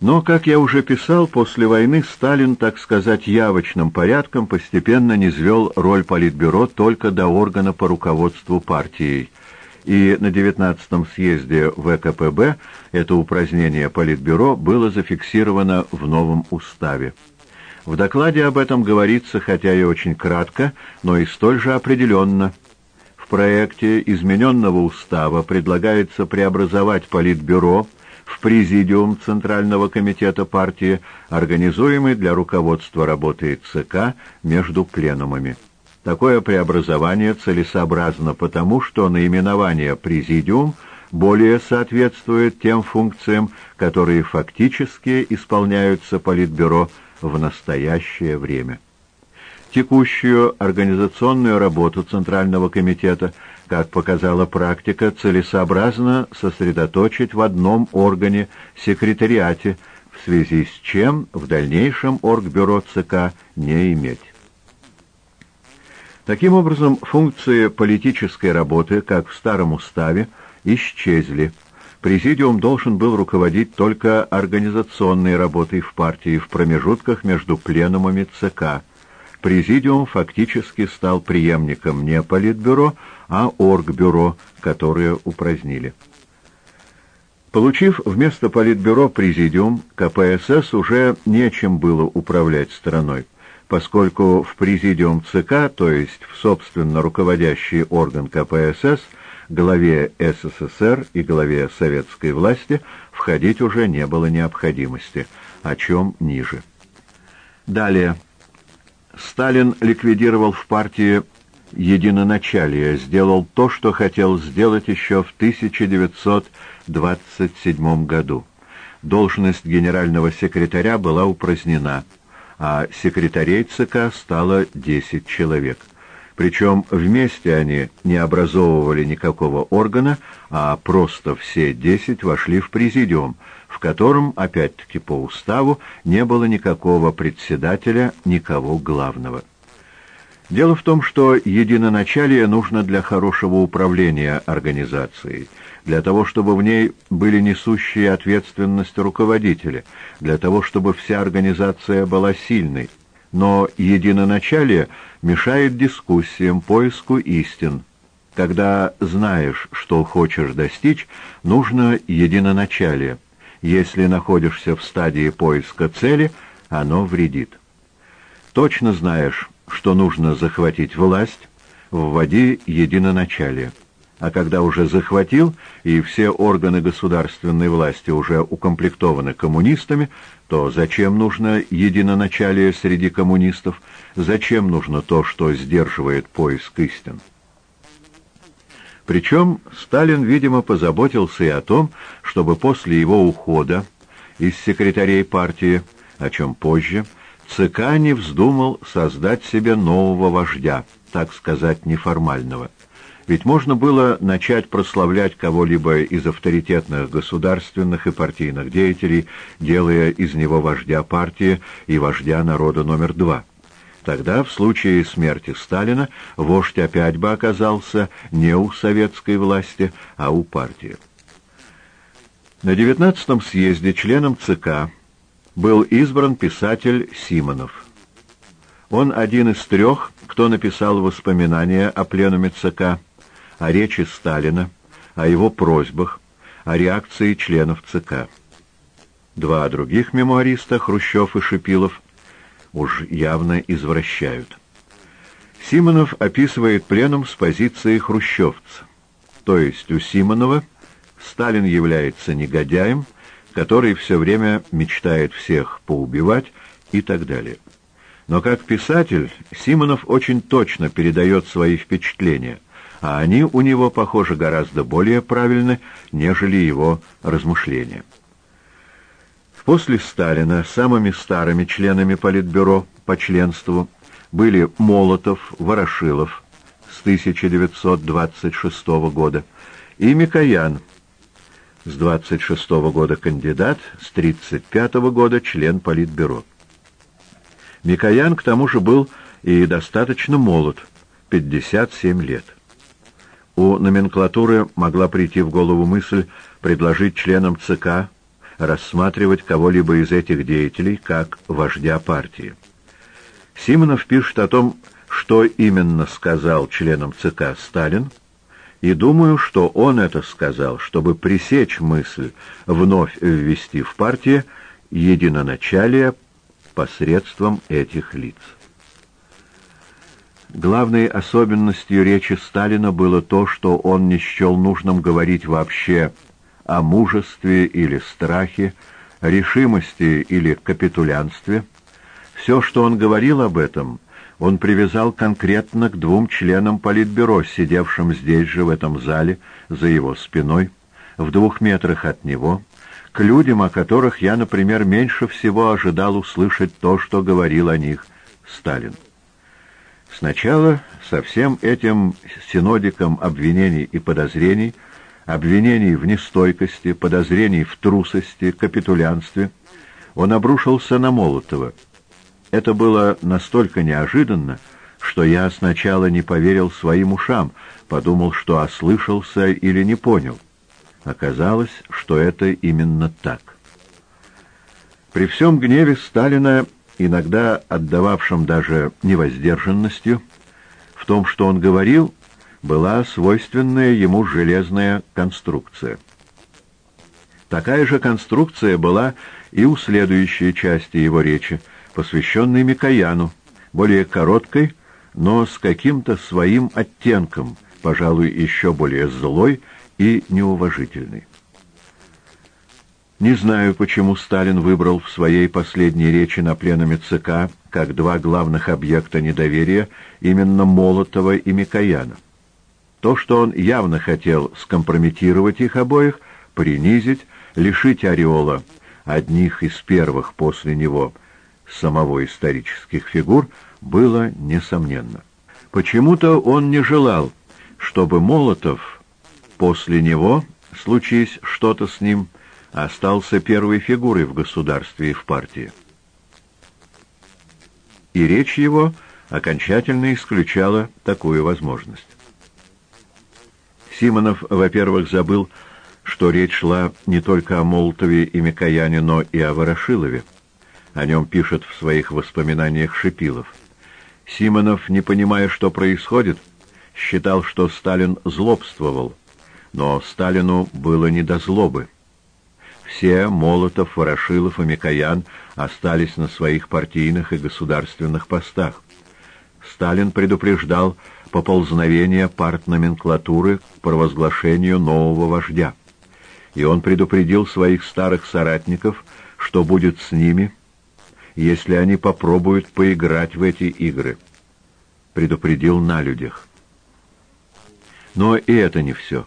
Но, как я уже писал, после войны Сталин, так сказать, явочным порядком постепенно низвел роль Политбюро только до органа по руководству партией. И на 19-м съезде ВКПБ это упразднение Политбюро было зафиксировано в новом уставе. В докладе об этом говорится, хотя и очень кратко, но и столь же определенно. В проекте измененного устава предлагается преобразовать Политбюро в Президиум Центрального комитета партии, организуемый для руководства работы ЦК между пленумами. Такое преобразование целесообразно потому, что наименование «Президиум» более соответствует тем функциям, которые фактически исполняются Политбюро в настоящее время. Текущую организационную работу Центрального комитета – как показала практика, целесообразно сосредоточить в одном органе секретариате, в связи с чем в дальнейшем Оргбюро ЦК не иметь. Таким образом, функции политической работы, как в старом уставе, исчезли. Президиум должен был руководить только организационной работой в партии в промежутках между пленумами ЦК. Президиум фактически стал преемником не Политбюро, а Оргбюро, которое упразднили. Получив вместо Политбюро президиум, КПСС уже нечем было управлять страной, поскольку в президиум ЦК, то есть в собственно руководящий орган КПСС, главе СССР и главе советской власти входить уже не было необходимости, о чем ниже. Далее. Сталин ликвидировал в партии единоначалия сделал то, что хотел сделать еще в 1927 году. Должность генерального секретаря была упразднена, а секретарей ЦК стало 10 человек. Причем вместе они не образовывали никакого органа, а просто все 10 вошли в президиум, в котором, опять-таки по уставу, не было никакого председателя, никого главного. Дело в том, что единоначалие нужно для хорошего управления организацией, для того, чтобы в ней были несущие ответственность руководители, для того, чтобы вся организация была сильной. Но единоначалие мешает дискуссиям, поиску истин. Когда знаешь, что хочешь достичь, нужно единоначалие. Если находишься в стадии поиска цели, оно вредит. Точно знаешь, что нужно захватить власть, вводи единоначалие. А когда уже захватил, и все органы государственной власти уже укомплектованы коммунистами, то зачем нужно единоначалие среди коммунистов, зачем нужно то, что сдерживает поиск истин? Причем Сталин, видимо, позаботился и о том, чтобы после его ухода из секретарей партии, о чем позже, ЦК не вздумал создать себе нового вождя, так сказать, неформального. Ведь можно было начать прославлять кого-либо из авторитетных государственных и партийных деятелей, делая из него вождя партии и вождя народа номер два. Тогда, в случае смерти Сталина, вождь опять бы оказался не у советской власти, а у партии. На 19-м съезде членом ЦК был избран писатель Симонов. Он один из трех, кто написал воспоминания о пленуме ЦК, о речи Сталина, о его просьбах, о реакции членов ЦК. Два других мемуариста, Хрущев и Шипилов, уж явно извращают. Симонов описывает пленум с позиции хрущевца, то есть у Симонова Сталин является негодяем, который все время мечтает всех поубивать и так далее. Но как писатель Симонов очень точно передает свои впечатления, а они у него, похоже, гораздо более правильны, нежели его размышления. После Сталина самыми старыми членами Политбюро по членству были Молотов, Ворошилов с 1926 года и Микоян с 26 -го года кандидат, с 35 -го года член Политбюро. Микоян, к тому же, был и достаточно молод, 57 лет. У номенклатуры могла прийти в голову мысль предложить членам ЦК рассматривать кого-либо из этих деятелей как вождя партии. Симонов пишет о том, что именно сказал членам ЦК Сталин, и думаю, что он это сказал, чтобы пресечь мысль вновь ввести в партию единоначалие посредством этих лиц. Главной особенностью речи Сталина было то, что он не счел нужным говорить вообще о мужестве или страхе, решимости или капитулянстве. Все, что он говорил об этом, он привязал конкретно к двум членам Политбюро, сидевшим здесь же, в этом зале, за его спиной, в двух метрах от него, к людям, о которых я, например, меньше всего ожидал услышать то, что говорил о них Сталин. Сначала со всем этим синодиком обвинений и подозрений, обвинений в нестойкости, подозрений в трусости, капитулянстве, он обрушился на Молотова. Это было настолько неожиданно, что я сначала не поверил своим ушам, подумал, что ослышался или не понял. Оказалось, что это именно так. При всем гневе Сталина, иногда отдававшем даже невоздержанностью, в том, что он говорил, была свойственная ему железная конструкция. Такая же конструкция была и у следующей части его речи, посвященной Микояну, более короткой, но с каким-то своим оттенком, пожалуй, еще более злой и неуважительный. Не знаю, почему Сталин выбрал в своей последней речи на пленуме ЦК как два главных объекта недоверия именно Молотова и Микояна. То, что он явно хотел скомпрометировать их обоих, принизить, лишить ореола одних из первых после него самого исторических фигур, было несомненно. Почему-то он не желал, чтобы Молотов После него, случись что-то с ним, остался первой фигурой в государстве и в партии. И речь его окончательно исключала такую возможность. Симонов, во-первых, забыл, что речь шла не только о Молотове и Микояне, но и о Ворошилове. О нем пишет в своих воспоминаниях Шипилов. Симонов, не понимая, что происходит, считал, что Сталин злобствовал, но Сталину было не до злобы. Все, Молотов, Ворошилов и Микоян, остались на своих партийных и государственных постах. Сталин предупреждал поползновение партноменклатуры к провозглашению нового вождя. И он предупредил своих старых соратников, что будет с ними, если они попробуют поиграть в эти игры. Предупредил на людях. Но и это не все.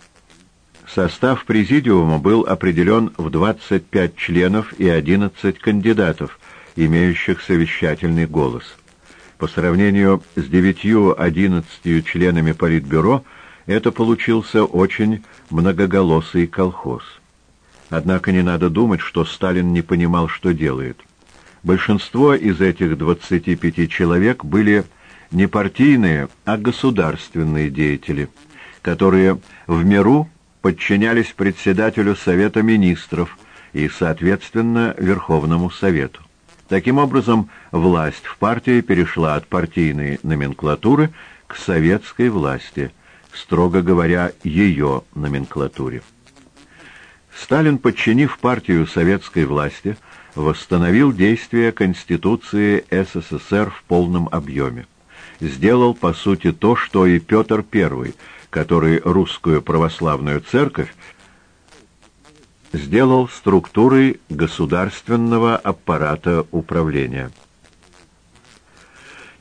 Состав президиума был определен в 25 членов и 11 кандидатов, имеющих совещательный голос. По сравнению с 9-11 членами Политбюро, это получился очень многоголосый колхоз. Однако не надо думать, что Сталин не понимал, что делает. Большинство из этих 25 человек были не партийные, а государственные деятели, которые в миру подчинялись председателю Совета Министров и, соответственно, Верховному Совету. Таким образом, власть в партии перешла от партийной номенклатуры к советской власти, строго говоря, ее номенклатуре. Сталин, подчинив партию советской власти, восстановил действие Конституции СССР в полном объеме. Сделал, по сути, то, что и Петр I – который русскую православную церковь сделал структурой государственного аппарата управления.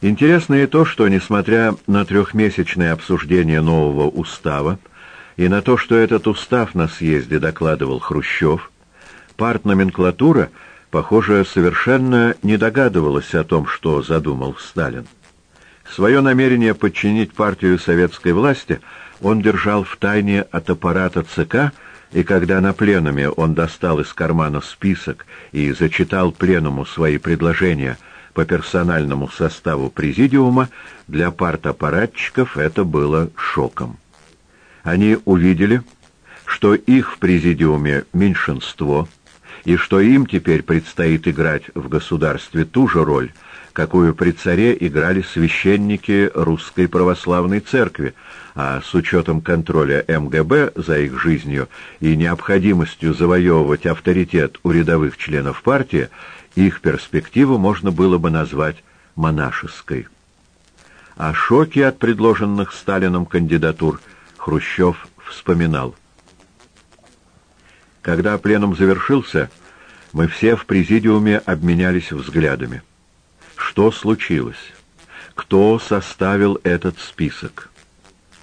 Интересно и то, что, несмотря на трехмесячное обсуждение нового устава и на то, что этот устав на съезде докладывал Хрущев, партноменклатура, похоже, совершенно не догадывалась о том, что задумал Сталин. Свое намерение подчинить партию советской власти он держал в тайне от аппарата ЦК, и когда на пленуме он достал из кармана список и зачитал пленуму свои предложения по персональному составу президиума, для партаппаратчиков это было шоком. Они увидели, что их в президиуме меньшинство, и что им теперь предстоит играть в государстве ту же роль, какую при царе играли священники русской православной церкви, а с учетом контроля МГБ за их жизнью и необходимостью завоевывать авторитет у рядовых членов партии, их перспективу можно было бы назвать монашеской. О шоке от предложенных Сталином кандидатур Хрущев вспоминал. Когда пленум завершился, мы все в президиуме обменялись взглядами. Что случилось? Кто составил этот список?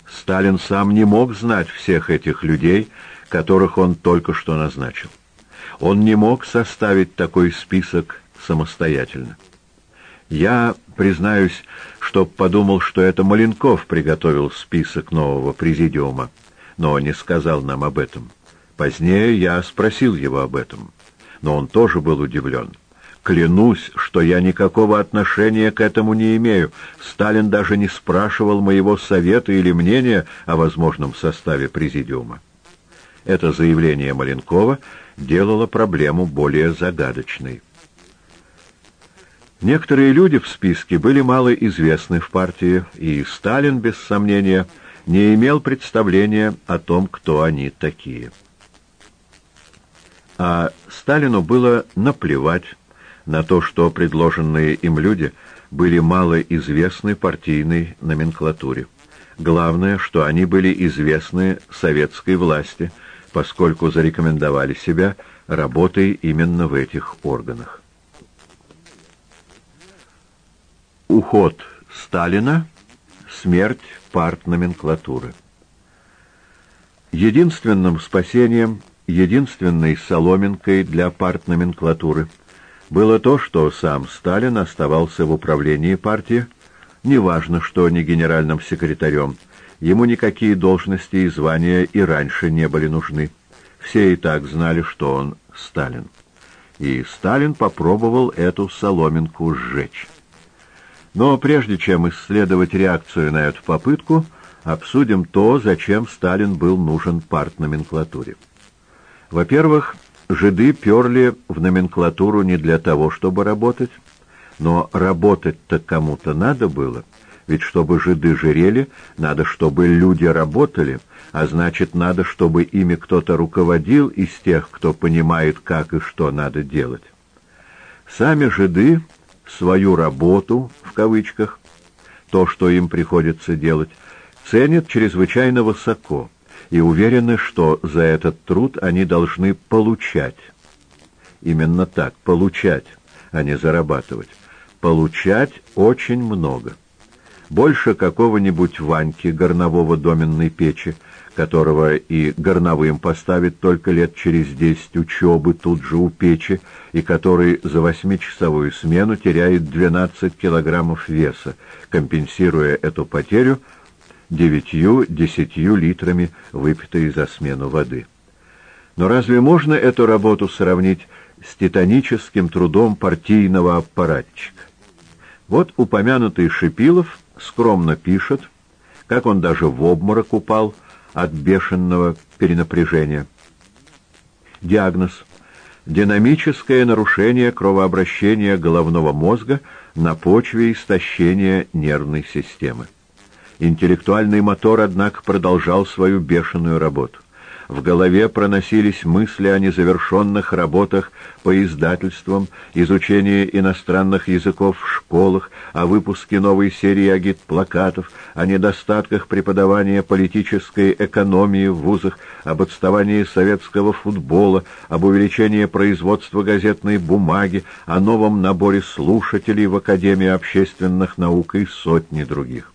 Сталин сам не мог знать всех этих людей, которых он только что назначил. Он не мог составить такой список самостоятельно. Я, признаюсь, что подумал, что это Маленков приготовил список нового президиума, но не сказал нам об этом. Позднее я спросил его об этом, но он тоже был удивлен. Клянусь, что я никакого отношения к этому не имею. Сталин даже не спрашивал моего совета или мнения о возможном составе президиума. Это заявление Маленкова делало проблему более загадочной. Некоторые люди в списке были мало известны в партии, и Сталин, без сомнения, не имел представления о том, кто они такие. А Сталину было наплевать на то, что предложенные им люди были мало известны партийной номенклатуре. Главное, что они были известны советской власти, поскольку зарекомендовали себя работой именно в этих органах. Уход Сталина, смерть партноменклатуры. Единственным спасением, единственной соломинкой для партноменклатуры – было то, что сам Сталин оставался в управлении партии, неважно, что не генеральным секретарем, ему никакие должности и звания и раньше не были нужны. Все и так знали, что он Сталин. И Сталин попробовал эту соломинку сжечь. Но прежде чем исследовать реакцию на эту попытку, обсудим то, зачем Сталин был нужен партноменклатуре. Во-первых, Жиды перли в номенклатуру не для того, чтобы работать, но работать-то кому-то надо было, ведь чтобы жиды жирели, надо, чтобы люди работали, а значит, надо, чтобы ими кто-то руководил из тех, кто понимает, как и что надо делать. Сами жиды свою «работу», в кавычках, то, что им приходится делать, ценят чрезвычайно высоко – и уверены, что за этот труд они должны получать. Именно так, получать, а не зарабатывать. Получать очень много. Больше какого-нибудь Ваньки, горнового доменной печи, которого и горновым поставит только лет через десять учебы тут же у печи, и который за восьмичасовую смену теряет 12 килограммов веса, компенсируя эту потерю девятью-десятью литрами, выпитой за смену воды. Но разве можно эту работу сравнить с титаническим трудом партийного аппаратчика? Вот упомянутый Шипилов скромно пишет, как он даже в обморок упал от бешеного перенапряжения. Диагноз. Динамическое нарушение кровообращения головного мозга на почве истощения нервной системы. Интеллектуальный мотор, однако, продолжал свою бешеную работу. В голове проносились мысли о незавершенных работах по издательствам, изучении иностранных языков в школах, о выпуске новой серии агитплакатов, о недостатках преподавания политической экономии в вузах, об отставании советского футбола, об увеличении производства газетной бумаги, о новом наборе слушателей в Академии общественных наук и сотни других.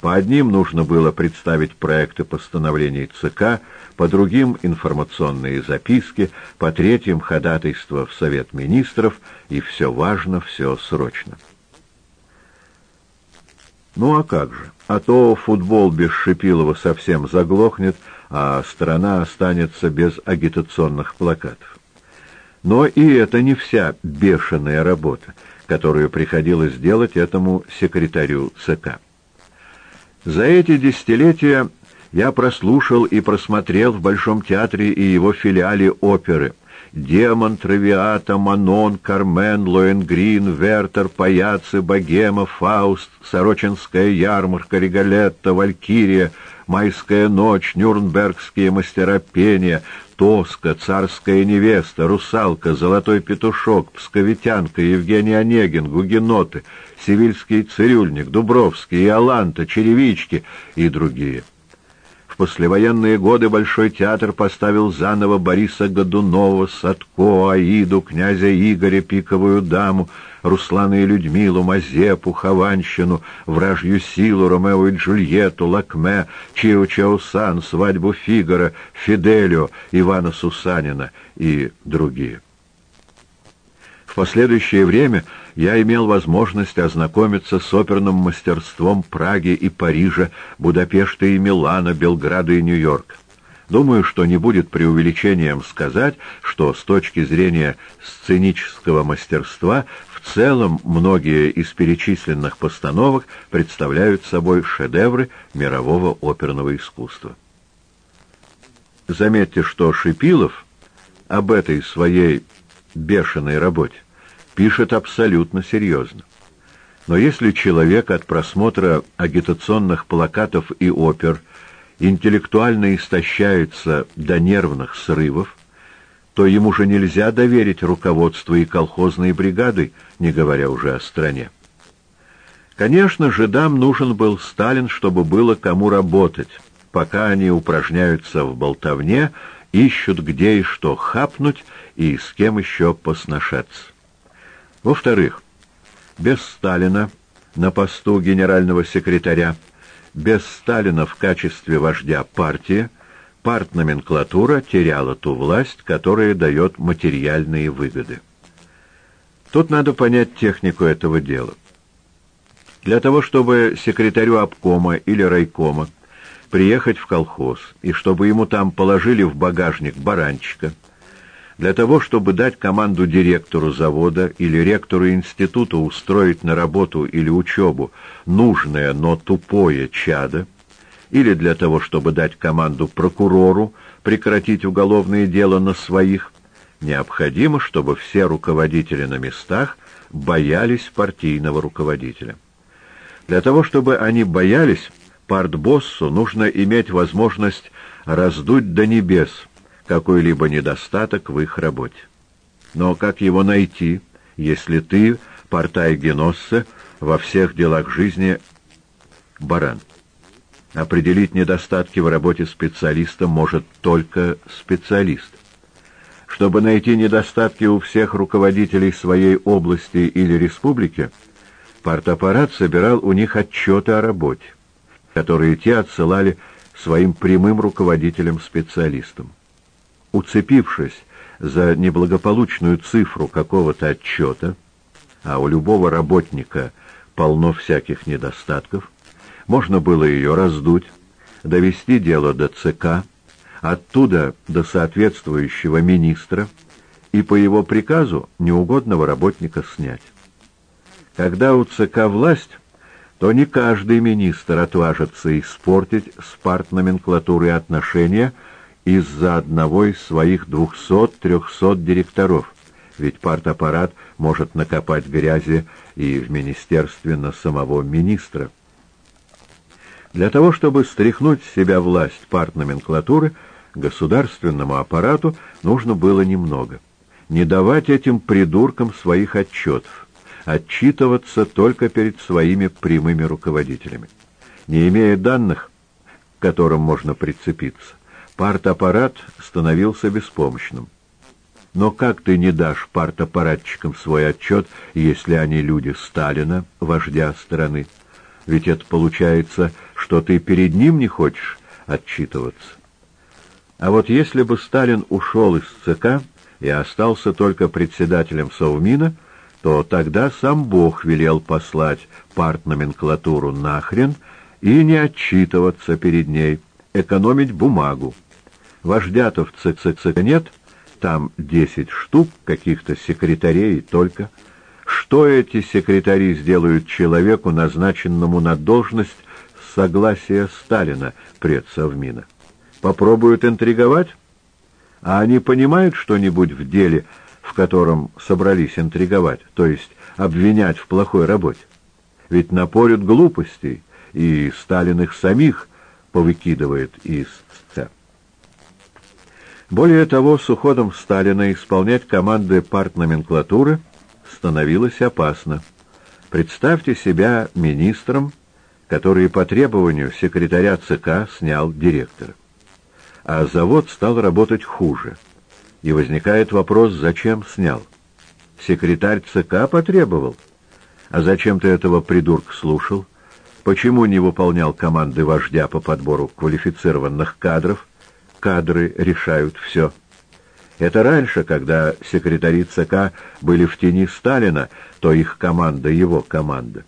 По одним нужно было представить проекты постановлений ЦК, по другим — информационные записки, по третьим — ходатайство в Совет Министров, и все важно, все срочно. Ну а как же? А то футбол без Шипилова совсем заглохнет, а страна останется без агитационных плакатов. Но и это не вся бешеная работа, которую приходилось делать этому секретарю ЦК. За эти десятилетия я прослушал и просмотрел в Большом театре и его филиале оперы, Демон, Травиата, Манон, Кармен, Лоенгрин, Вертер, Паяцы, Богема, Фауст, Сорочинская ярмарка, Риголетта, Валькирия, Майская ночь, Нюрнбергские мастера пения, Тоска, Царская невеста, Русалка, Золотой петушок, Псковитянка, Евгений Онегин, Гугеноты, Сивильский цирюльник, Дубровский, Иоланта, Черевички и другие. В послевоенные годы Большой театр поставил заново Бориса Годунова, Садко, Аиду, князя Игоря, Пиковую даму, Руслана и Людмилу, Мазепу, Хованщину, Вражью силу, Ромео и Джульетту, Лакме, Чио Чаусан, Свадьбу Фигара, Фиделио, Ивана Сусанина и другие. В последующее время я имел возможность ознакомиться с оперным мастерством Праги и Парижа, Будапешта и Милана, Белграда и Нью-Йорка. Думаю, что не будет преувеличением сказать, что с точки зрения сценического мастерства целом многие из перечисленных постановок представляют собой шедевры мирового оперного искусства. Заметьте, что Шипилов об этой своей бешеной работе пишет абсолютно серьезно. Но если человек от просмотра агитационных плакатов и опер интеллектуально истощается до нервных срывов, то ему же нельзя доверить руководство и колхозной бригады, не говоря уже о стране. Конечно, жидам нужен был Сталин, чтобы было кому работать, пока они упражняются в болтовне, ищут где и что хапнуть и с кем еще посношаться. Во-вторых, без Сталина на посту генерального секретаря, без Сталина в качестве вождя партии, партноменклатура теряла ту власть, которая дает материальные выгоды. Тут надо понять технику этого дела. Для того, чтобы секретарю обкома или райкома приехать в колхоз, и чтобы ему там положили в багажник баранчика – для того, чтобы дать команду директору завода или ректору института устроить на работу или учебу нужное, но тупое чадо, или для того, чтобы дать команду прокурору прекратить уголовное дело на своих, необходимо, чтобы все руководители на местах боялись партийного руководителя. Для того, чтобы они боялись, партбоссу нужно иметь возможность раздуть до небес – какой-либо недостаток в их работе. Но как его найти, если ты, портай Геноссе, во всех делах жизни баран? Определить недостатки в работе специалиста может только специалист. Чтобы найти недостатки у всех руководителей своей области или республики, партаппарат собирал у них отчеты о работе, которые те отсылали своим прямым руководителям-специалистам уцепившись за неблагополучную цифру какого-то отчета, а у любого работника полно всяких недостатков, можно было ее раздуть, довести дело до ЦК, оттуда до соответствующего министра и по его приказу неугодного работника снять. Когда у ЦК власть, то не каждый министр отважится испортить с партноменклатурой отношения из-за одного из своих двухсот-трехсот директоров, ведь партаппарат может накопать грязи и в министерстве на самого министра. Для того, чтобы стряхнуть с себя власть партноменклатуры, государственному аппарату нужно было немного. Не давать этим придуркам своих отчетов, отчитываться только перед своими прямыми руководителями. Не имея данных, к которым можно прицепиться, партаппарат становился беспомощным. Но как ты не дашь партаппаратчикам свой отчет, если они люди Сталина, вождя страны? Ведь это получается, что ты перед ним не хочешь отчитываться. А вот если бы Сталин ушел из ЦК и остался только председателем Совмина, то тогда сам Бог велел послать партноменклатуру нахрен и не отчитываться перед ней, экономить бумагу. Вождя-то в ЦЦЦ нет, там десять штук, каких-то секретарей только. Что эти секретари сделают человеку, назначенному на должность согласия Сталина, предсовмина? Попробуют интриговать? А они понимают что-нибудь в деле, в котором собрались интриговать, то есть обвинять в плохой работе? Ведь напорят глупостей, и Сталин их самих повыкидывает из ЦК. Более того, с уходом Сталина исполнять команды партноменклатуры становилось опасно. Представьте себя министром, который по требованию секретаря ЦК снял директора. А завод стал работать хуже. И возникает вопрос, зачем снял? Секретарь ЦК потребовал. А зачем ты этого придурка слушал? Почему не выполнял команды вождя по подбору квалифицированных кадров? Кадры решают все. Это раньше, когда секретари ЦК были в тени Сталина, то их команда его команда.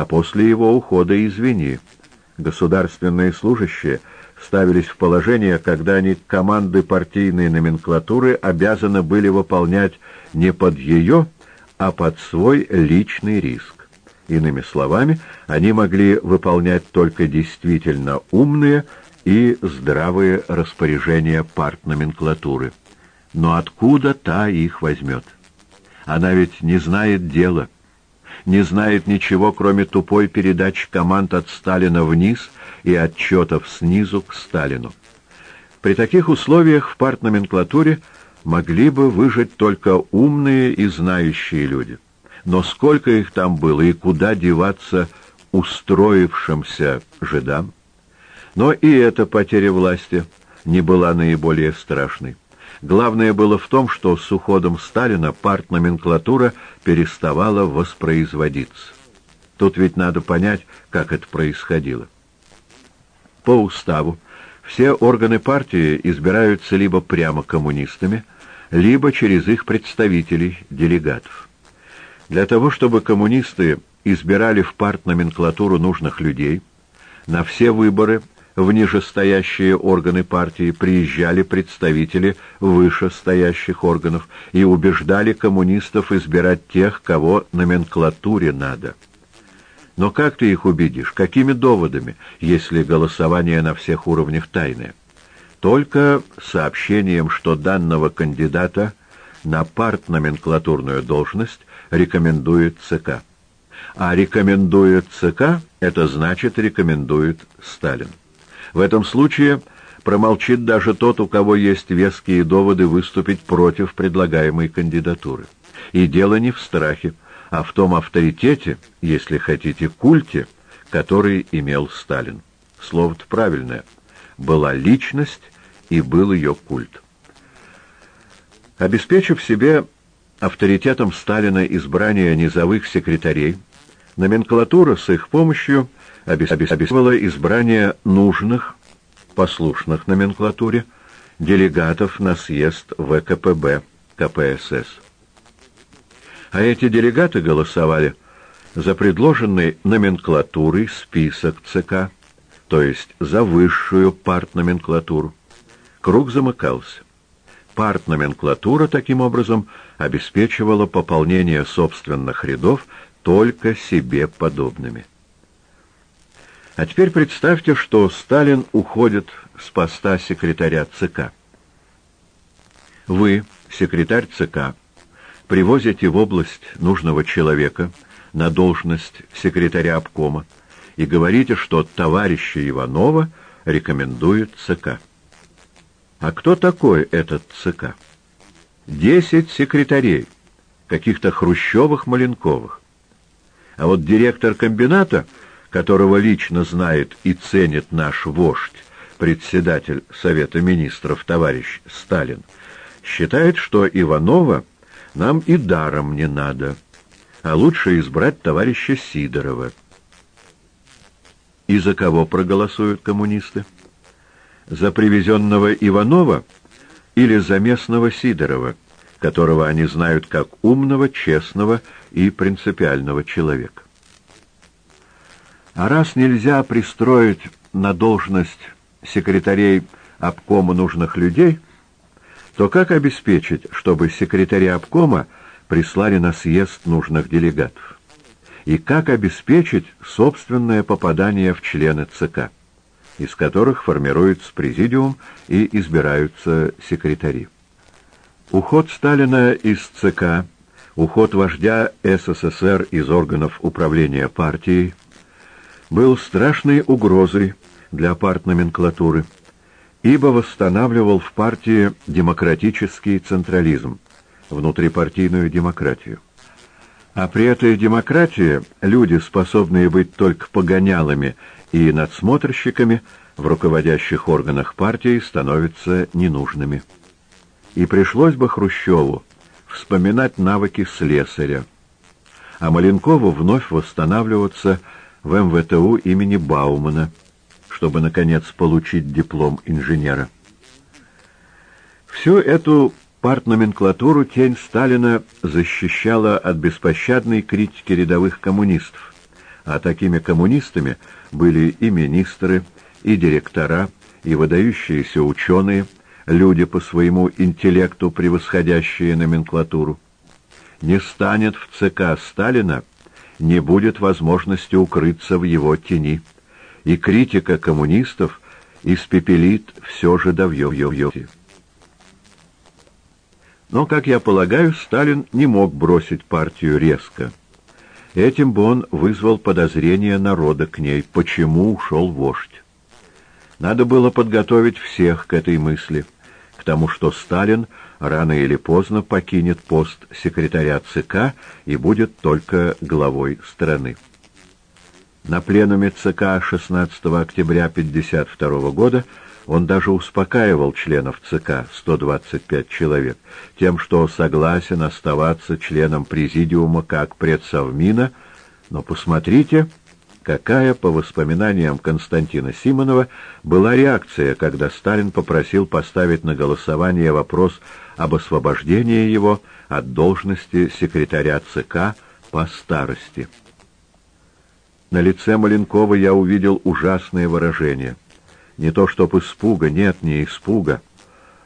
А после его ухода, извини, государственные служащие ставились в положение, когда они команды партийной номенклатуры обязаны были выполнять не под ее, а под свой личный риск. Иными словами, они могли выполнять только действительно умные и здравые распоряжения партноменклатуры. Но откуда та их возьмет? Она ведь не знает дела, не знает ничего, кроме тупой передачи команд от Сталина вниз и отчетов снизу к Сталину. При таких условиях в партноменклатуре могли бы выжить только умные и знающие люди. Но сколько их там было и куда деваться устроившимся жидам? Но и эта потеря власти не была наиболее страшной. Главное было в том, что с уходом Сталина партноменклатура переставала воспроизводиться. Тут ведь надо понять, как это происходило. По уставу все органы партии избираются либо прямо коммунистами, либо через их представителей, делегатов. Для того, чтобы коммунисты избирали в партноменклатуру нужных людей, на все выборы в нижестоящие органы партии приезжали представители вышестоящих органов и убеждали коммунистов избирать тех, кого номенклатуре надо. Но как ты их убедишь? Какими доводами, если голосование на всех уровнях тайное? Только сообщением, что данного кандидата на партноменклатурную должность рекомендует ЦК. А рекомендует ЦК, это значит рекомендует Сталин. В этом случае промолчит даже тот, у кого есть веские доводы выступить против предлагаемой кандидатуры. И дело не в страхе, а в том авторитете, если хотите, культе, который имел Сталин. Слово-то правильное. Была личность и был ее культ. Обеспечив себе авторитетом Сталина избрание низовых секретарей, номенклатура с их помощью – обеспечивала избрание нужных, послушных номенклатуре, делегатов на съезд ВКПБ КПСС. А эти делегаты голосовали за предложенный номенклатурой список ЦК, то есть за высшую партноменклатуру. Круг замыкался. Партноменклатура, таким образом, обеспечивала пополнение собственных рядов только себе подобными. А теперь представьте, что Сталин уходит с поста секретаря ЦК. Вы, секретарь ЦК, привозите в область нужного человека на должность секретаря обкома и говорите, что товарища Иванова рекомендует ЦК. А кто такой этот ЦК? Десять секретарей, каких-то хрущевых-маленковых. А вот директор комбината — которого лично знает и ценит наш вождь, председатель Совета Министров товарищ Сталин, считает, что Иванова нам и даром не надо, а лучше избрать товарища Сидорова. И за кого проголосуют коммунисты? За привезенного Иванова или за местного Сидорова, которого они знают как умного, честного и принципиального человека? А раз нельзя пристроить на должность секретарей обкома нужных людей, то как обеспечить, чтобы секретари обкома прислали на съезд нужных делегатов? И как обеспечить собственное попадание в члены ЦК? из которых формируется президиум и избираются секретари. Уход Сталина из ЦК, уход вождя СССР из органов управления партией был страшной угрозой для партноменклатуры, ибо восстанавливал в партии демократический централизм, внутрипартийную демократию. А при этой демократии люди, способные быть только погонялами и надсмотрщиками, в руководящих органах партии становятся ненужными. И пришлось бы Хрущеву вспоминать навыки слесаря, а Маленкову вновь восстанавливаться в МВТУ имени Баумана, чтобы, наконец, получить диплом инженера. Всю эту партноменклатуру тень Сталина защищала от беспощадной критики рядовых коммунистов, а такими коммунистами были и министры, и директора, и выдающиеся ученые, люди по своему интеллекту превосходящие номенклатуру. Не станет в ЦК Сталина не будет возможности укрыться в его тени, и критика коммунистов испепелит все же вьё-вьё-вьё. Но, как я полагаю, Сталин не мог бросить партию резко. Этим бы он вызвал подозрение народа к ней, почему ушел вождь. Надо было подготовить всех к этой мысли, к тому, что Сталин рано или поздно покинет пост секретаря ЦК и будет только главой страны. На пленуме ЦК 16 октября 1952 года он даже успокаивал членов ЦК, 125 человек, тем, что согласен оставаться членом президиума как предсовмина, но посмотрите, какая, по воспоминаниям Константина Симонова, была реакция, когда Сталин попросил поставить на голосование вопрос об освобождении его от должности секретаря ЦК по старости. На лице Маленкова я увидел ужасное выражение. Не то чтоб испуга, нет, не испуга,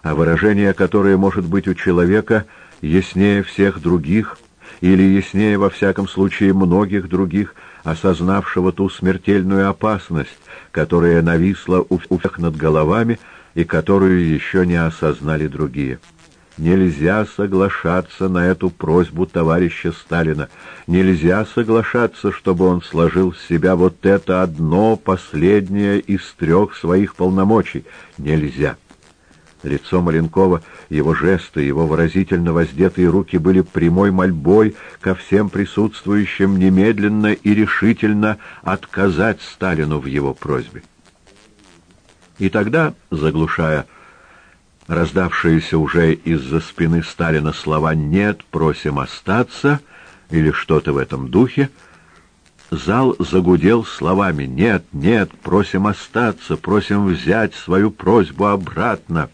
а выражение, которое может быть у человека яснее всех других, или яснее, во всяком случае, многих других, осознавшего ту смертельную опасность, которая нависла у всех над головами и которую еще не осознали другие. Нельзя соглашаться на эту просьбу товарища Сталина. Нельзя соглашаться, чтобы он сложил с себя вот это одно последнее из трех своих полномочий. Нельзя. Лицо Маленкова, его жесты, его выразительно воздетые руки были прямой мольбой ко всем присутствующим немедленно и решительно отказать Сталину в его просьбе. И тогда, заглушая раздавшиеся уже из-за спины Сталина слова «нет, просим остаться» или что-то в этом духе, зал загудел словами «нет, нет, просим остаться, просим взять свою просьбу обратно».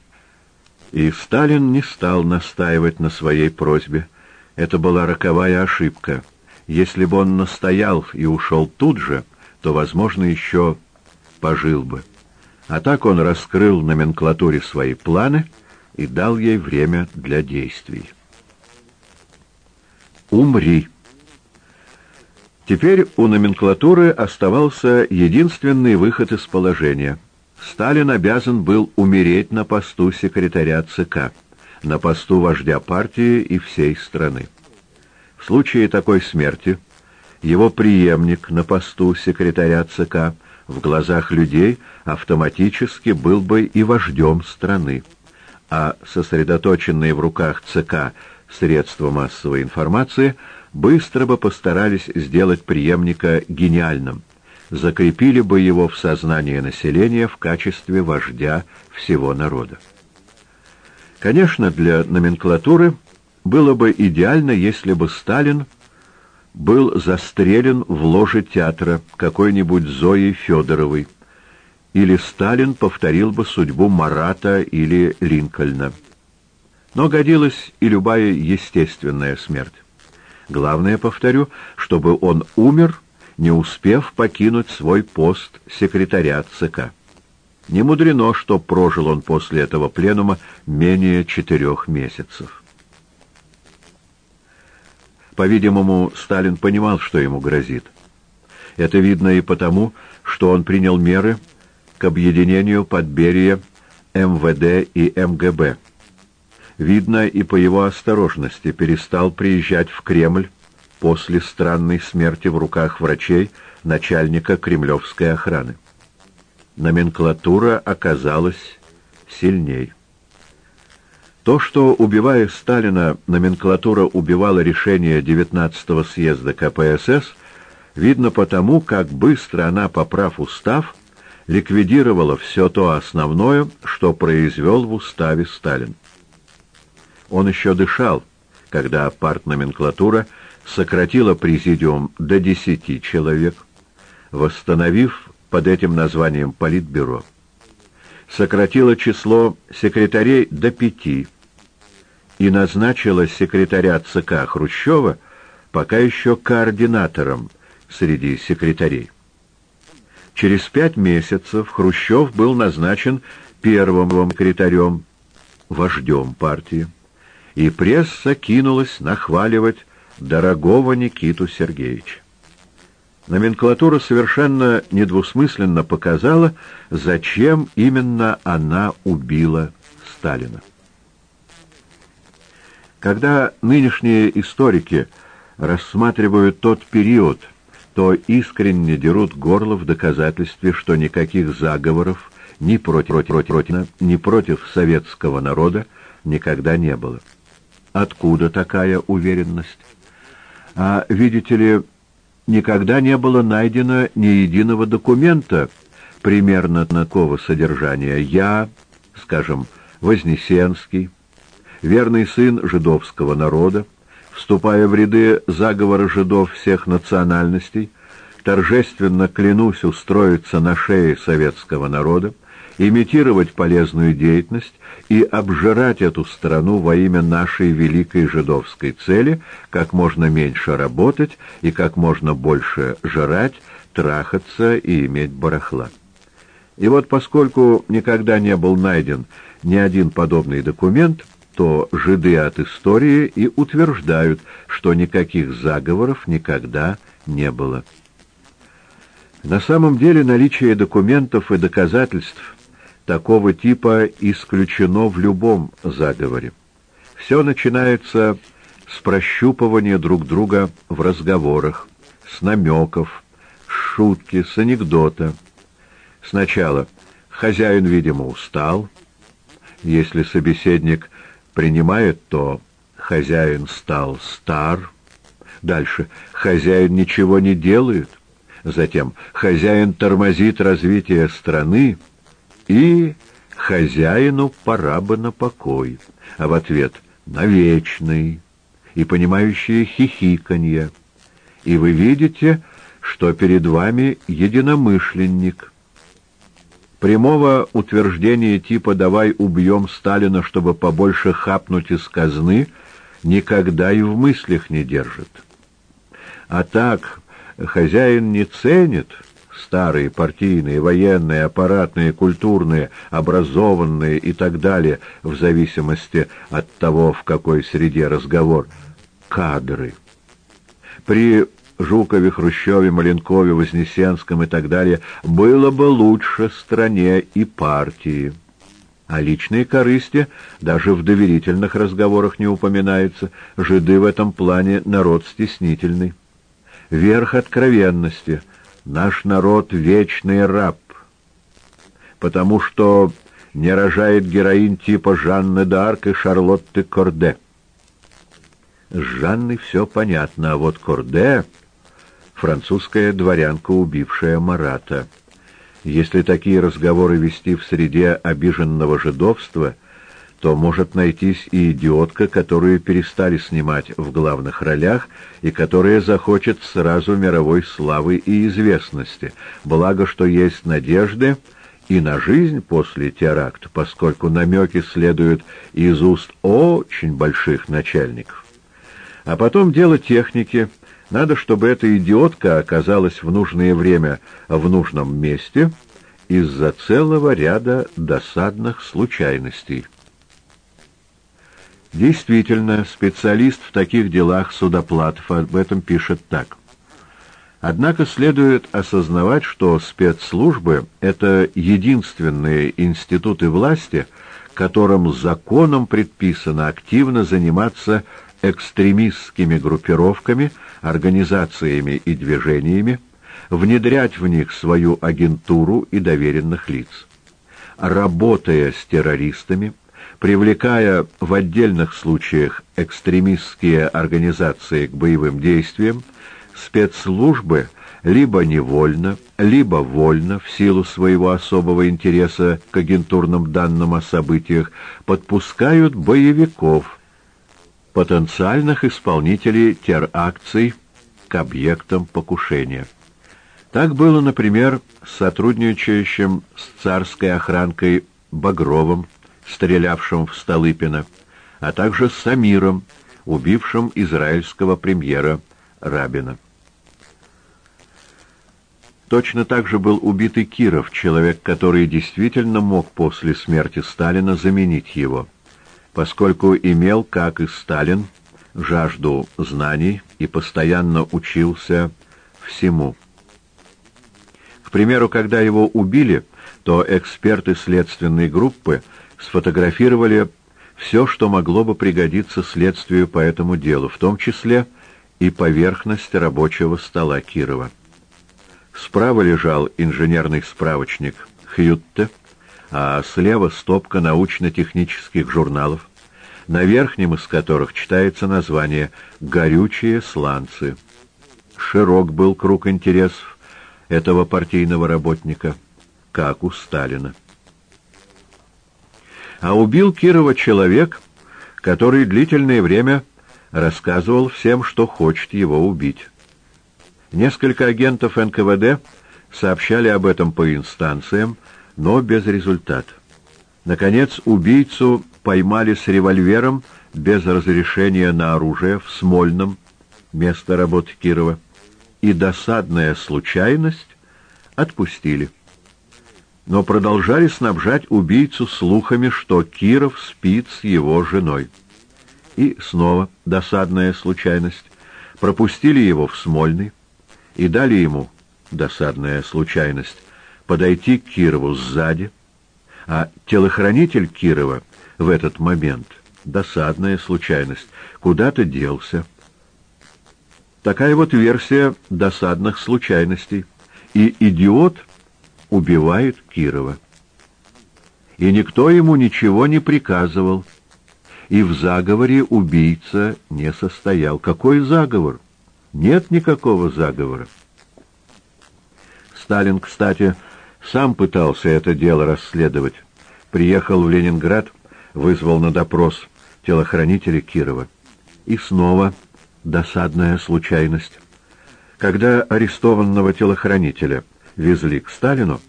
И Сталин не стал настаивать на своей просьбе. Это была роковая ошибка. Если бы он настоял и ушел тут же, то, возможно, еще пожил бы. А так он раскрыл номенклатуре свои планы и дал ей время для действий. «Умри!» Теперь у номенклатуры оставался единственный выход из положения. Сталин обязан был умереть на посту секретаря ЦК, на посту вождя партии и всей страны. В случае такой смерти его преемник на посту секретаря ЦК – в глазах людей автоматически был бы и вождем страны, а сосредоточенные в руках ЦК средства массовой информации быстро бы постарались сделать преемника гениальным, закрепили бы его в сознании населения в качестве вождя всего народа. Конечно, для номенклатуры было бы идеально, если бы Сталин был застрелен в ложе театра какой-нибудь Зоей Федоровой, или Сталин повторил бы судьбу Марата или Линкольна. Но годилась и любая естественная смерть. Главное, повторю, чтобы он умер, не успев покинуть свой пост секретаря ЦК. Не мудрено, что прожил он после этого пленума менее четырех месяцев. По-видимому, Сталин понимал, что ему грозит. Это видно и потому, что он принял меры, к объединению под Берия МВД и МГБ. Видно, и по его осторожности перестал приезжать в Кремль после странной смерти в руках врачей начальника кремлевской охраны. Номенклатура оказалась сильней. То, что, убивая Сталина, номенклатура убивала решение 19-го съезда КПСС, видно потому, как быстро она, поправ устав, ликвидировала все то основное, что произвел в уставе Сталин. Он еще дышал, когда партноменклатура сократила президиум до 10 человек, восстановив под этим названием Политбюро сократила число секретарей до пяти и назначила секретаря ЦК Хрущева пока еще координатором среди секретарей. Через пять месяцев Хрущев был назначен первым секретарем, вождем партии, и пресса кинулась нахваливать дорогого Никиту Сергеевича. Номенклатура совершенно недвусмысленно показала, зачем именно она убила Сталина. Когда нынешние историки рассматривают тот период, то искренне дерут горло в доказательстве, что никаких заговоров ни против, против, ни против советского народа никогда не было. Откуда такая уверенность? А, видите ли, никогда не было найдено ни единого документа примерно такого содержания. Я, скажем, Вознесенский, верный сын жидовского народа, вступая в ряды заговора жидов всех национальностей, торжественно клянусь устроиться на шее советского народа, имитировать полезную деятельность и обжирать эту страну во имя нашей великой жидовской цели, как можно меньше работать и как можно больше жрать, трахаться и иметь барахла. И вот поскольку никогда не был найден ни один подобный документ, то жиды от истории и утверждают, что никаких заговоров никогда не было. На самом деле наличие документов и доказательств такого типа исключено в любом заговоре. Все начинается с прощупывания друг друга в разговорах, с намеков, с шутки, с анекдота. Сначала хозяин, видимо, устал. Если собеседник принимает, то хозяин стал стар. Дальше хозяин ничего не делает. Затем хозяин тормозит развитие страны, и хозяину пора бы на покой, а в ответ «на вечный» и понимающее хихиканье. И вы видите, что перед вами единомышленник. Прямого утверждения типа «давай убьем Сталина, чтобы побольше хапнуть из казны» никогда и в мыслях не держит. А так хозяин не ценит — старые, партийные, военные, аппаратные, культурные, образованные и так далее, в зависимости от того, в какой среде разговор, кадры. При Жукове, Хрущеве, Маленкове, Вознесенском и так далее было бы лучше стране и партии. А личные корысти даже в доверительных разговорах не упоминаются. Жиды в этом плане народ стеснительный. Верх откровенности — Наш народ — вечный раб, потому что не рожает героин типа Жанны д'Арк и Шарлотты Корде. С Жанной все понятно, а вот Корде — французская дворянка, убившая Марата. Если такие разговоры вести в среде обиженного жидовства — то может найтись и идиотка, которую перестали снимать в главных ролях и которая захочет сразу мировой славы и известности. Благо, что есть надежды и на жизнь после теракта, поскольку намеки следуют из уст очень больших начальников. А потом дело техники. Надо, чтобы эта идиотка оказалась в нужное время в нужном месте из-за целого ряда досадных случайностей. Действительно, специалист в таких делах Судоплатов об этом пишет так. Однако следует осознавать, что спецслужбы — это единственные институты власти, которым законом предписано активно заниматься экстремистскими группировками, организациями и движениями, внедрять в них свою агентуру и доверенных лиц. Работая с террористами, привлекая в отдельных случаях экстремистские организации к боевым действиям, спецслужбы либо невольно, либо вольно, в силу своего особого интереса к агентурным данным о событиях, подпускают боевиков, потенциальных исполнителей теракций к объектам покушения. Так было, например, с сотрудничающим с царской охранкой Багровым, стрелявшим в Столыпина, а также с Самиром, убившим израильского премьера Рабина. Точно так же был убит и Киров, человек, который действительно мог после смерти Сталина заменить его, поскольку имел, как и Сталин, жажду знаний и постоянно учился всему. К примеру, когда его убили, то эксперты следственной группы сфотографировали все, что могло бы пригодиться следствию по этому делу, в том числе и поверхность рабочего стола Кирова. Справа лежал инженерный справочник Хьютте, а слева стопка научно-технических журналов, на верхнем из которых читается название «Горючие сланцы». Широк был круг интересов этого партийного работника, как у Сталина. А убил Кирова человек, который длительное время рассказывал всем, что хочет его убить. Несколько агентов НКВД сообщали об этом по инстанциям, но без результата. Наконец, убийцу поймали с револьвером без разрешения на оружие в Смольном, место работы Кирова, и досадная случайность отпустили но продолжали снабжать убийцу слухами, что Киров спит с его женой. И снова досадная случайность. Пропустили его в Смольный и дали ему, досадная случайность, подойти к Кирову сзади, а телохранитель Кирова в этот момент, досадная случайность, куда-то делся. Такая вот версия досадных случайностей. И идиот — убивает Кирова. И никто ему ничего не приказывал. И в заговоре убийца не состоял. Какой заговор? Нет никакого заговора. Сталин, кстати, сам пытался это дело расследовать. Приехал в Ленинград, вызвал на допрос телохранителя Кирова. И снова досадная случайность. Когда арестованного телохранителя везли к Сталину,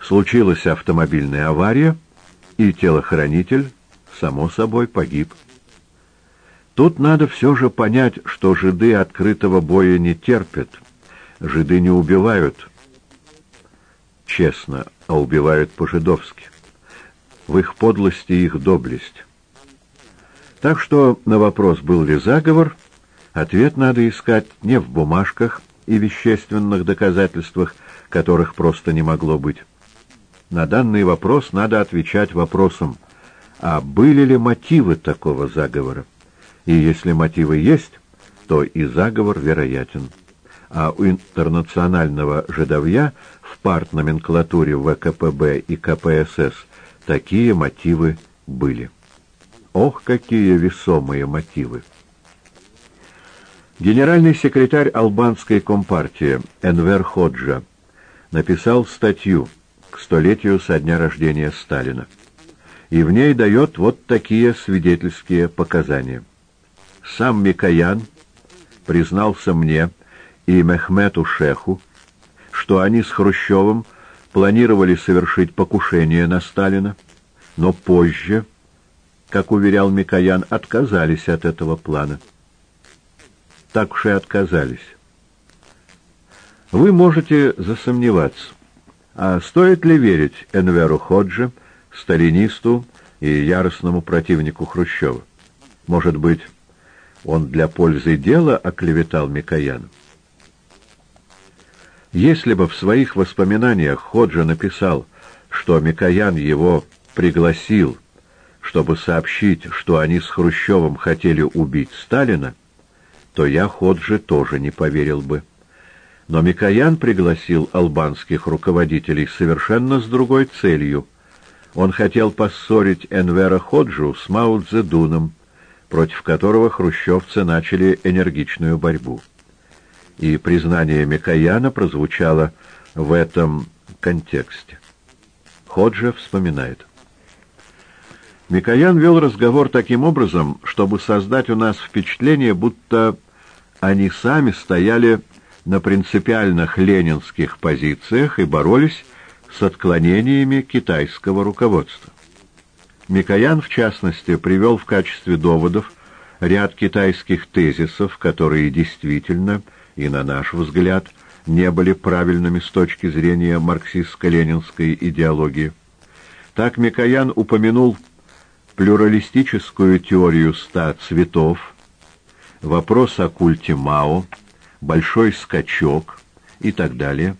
случилась автомобильная авария, и телохранитель, само собой, погиб. Тут надо все же понять, что жиды открытого боя не терпят. Жиды не убивают честно, а убивают по-жидовски. В их подлости их доблесть. Так что на вопрос, был ли заговор, ответ надо искать не в бумажках и вещественных доказательствах, которых просто не могло быть. На данный вопрос надо отвечать вопросом, а были ли мотивы такого заговора? И если мотивы есть, то и заговор вероятен. А у интернационального жидовья в партноменклатуре ВКПБ и КПСС такие мотивы были. Ох, какие весомые мотивы! Генеральный секретарь албанской компартии Энвер Ходжа написал статью к столетию со дня рождения Сталина. И в ней дает вот такие свидетельские показания. Сам Микоян признался мне и Мехмету Шеху, что они с Хрущевым планировали совершить покушение на Сталина, но позже, как уверял Микоян, отказались от этого плана. Так уж и отказались. Вы можете засомневаться, а стоит ли верить Энверу Ходжи, сталинисту и яростному противнику Хрущева? Может быть, он для пользы дела оклеветал Микояна? Если бы в своих воспоминаниях Ходжа написал, что Микоян его пригласил, чтобы сообщить, что они с Хрущевым хотели убить Сталина, то я Ходжи тоже не поверил бы. Но Микоян пригласил албанских руководителей совершенно с другой целью. Он хотел поссорить Энвера Ходжу с Мао Цзэдуном, против которого хрущевцы начали энергичную борьбу. И признание Микояна прозвучало в этом контексте. Ходжа вспоминает. Микоян вел разговор таким образом, чтобы создать у нас впечатление, будто они сами стояли на принципиальных ленинских позициях и боролись с отклонениями китайского руководства. Микоян, в частности, привел в качестве доводов ряд китайских тезисов, которые действительно, и на наш взгляд, не были правильными с точки зрения марксистско-ленинской идеологии. Так Микоян упомянул плюралистическую теорию ста цветов, вопрос о культе Мао, большой скачок и так далее.